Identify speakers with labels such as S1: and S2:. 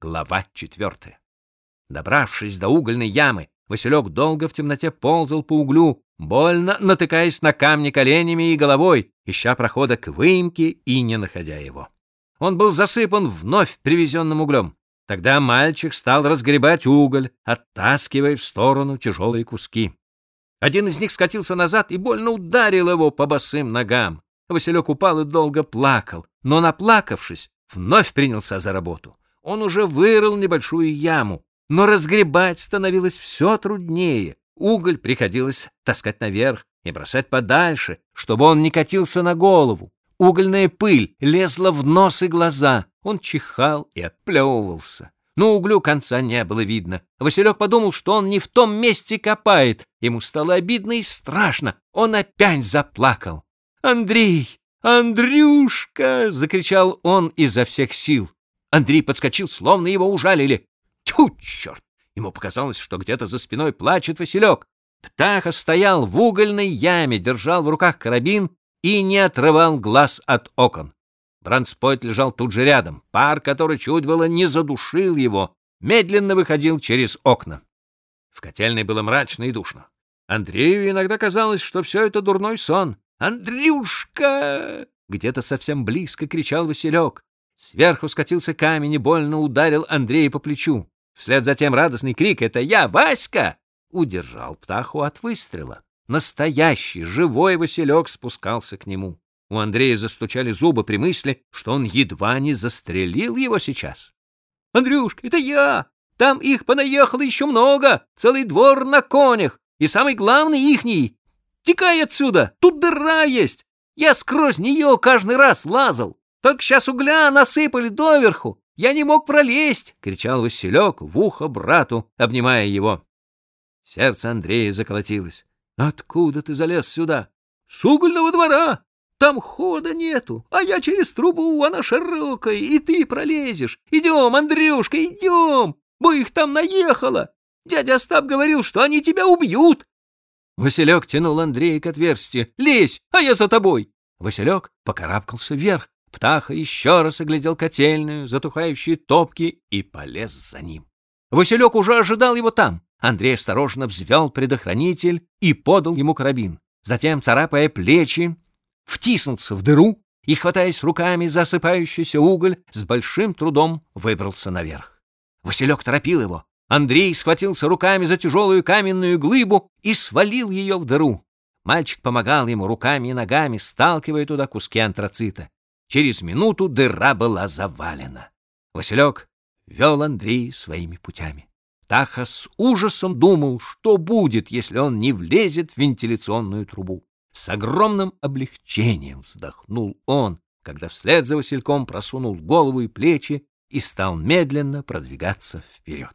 S1: Глава четвертая. Добравшись до угольной ямы, Василек долго в темноте ползал по углю, больно натыкаясь на камни коленями и головой, ища прохода к выемке и не находя его. Он был засыпан вновь привезенным углем. Тогда мальчик стал разгребать уголь, оттаскивая в сторону тяжелые куски. Один из них скатился назад и больно ударил его по босым ногам. Василек упал и долго плакал, но, наплакавшись, вновь принялся за работу. Он уже вырыл небольшую яму, но разгребать становилось все труднее. Уголь приходилось таскать наверх и бросать подальше, чтобы он не катился на голову. Угольная пыль лезла в нос и глаза. Он чихал и отплевывался. Но углю конца не было видно. Василек подумал, что он не в том месте копает. Ему стало обидно и страшно. Он опять заплакал. «Андрей! Андрюшка!» — закричал он изо всех сил. Андрей подскочил, словно его ужалили. Тьфу, черт! Ему показалось, что где-то за спиной плачет Василек. Птаха стоял в угольной яме, держал в руках карабин и не отрывал глаз от окон. Бранспойт лежал тут же рядом. Пар, который чуть было не задушил его, медленно выходил через окна. В котельной было мрачно и душно. Андрею иногда казалось, что все это дурной сон. «Андрюшка!» — где-то совсем близко кричал Василек. Сверху скатился камень и больно ударил Андрея по плечу. Вслед за тем радостный крик «Это я, Васька!» удержал птаху от выстрела. Настоящий, живой Василек спускался к нему. У Андрея застучали зубы при мысли, что он едва не застрелил его сейчас. — Андрюшка, это я! Там их понаехало еще много! Целый двор на конях! И самый главный ихний! Текай отсюда! Тут дыра есть! Я сквозь нее каждый раз лазал! Только сейчас угля насыпали доверху. Я не мог пролезть, — кричал Василек в ухо брату, обнимая его. Сердце Андрея заколотилось. — Откуда ты залез сюда? — С угольного двора. Там хода нету, а я через трубу, она широкая, и ты пролезешь. Идем, Андрюшка, идем, бо их там наехало. Дядя Остап говорил, что они тебя убьют. Василек тянул Андрея к отверстию. «Лезь, а я за тобой!» Василек покарабкался вверх. Птаха еще раз оглядел котельную, затухающие топки и полез за ним. Василек уже ожидал его там. Андрей осторожно взвел предохранитель и подал ему карабин. Затем, царапая плечи, втиснулся в дыру и, хватаясь руками за осыпающийся уголь, с большим трудом выбрался наверх. Василек торопил его. Андрей схватился руками за тяжелую каменную глыбу и свалил ее в дыру. Мальчик помогал ему руками и ногами, сталкивая туда куски антрацита. Через минуту дыра была завалена. Василек вел Андрей своими путями. Таха с ужасом думал, что будет, если он не влезет в вентиляционную трубу. С огромным облегчением вздохнул он, когда вслед за Васильком просунул голову и плечи и стал медленно продвигаться вперед.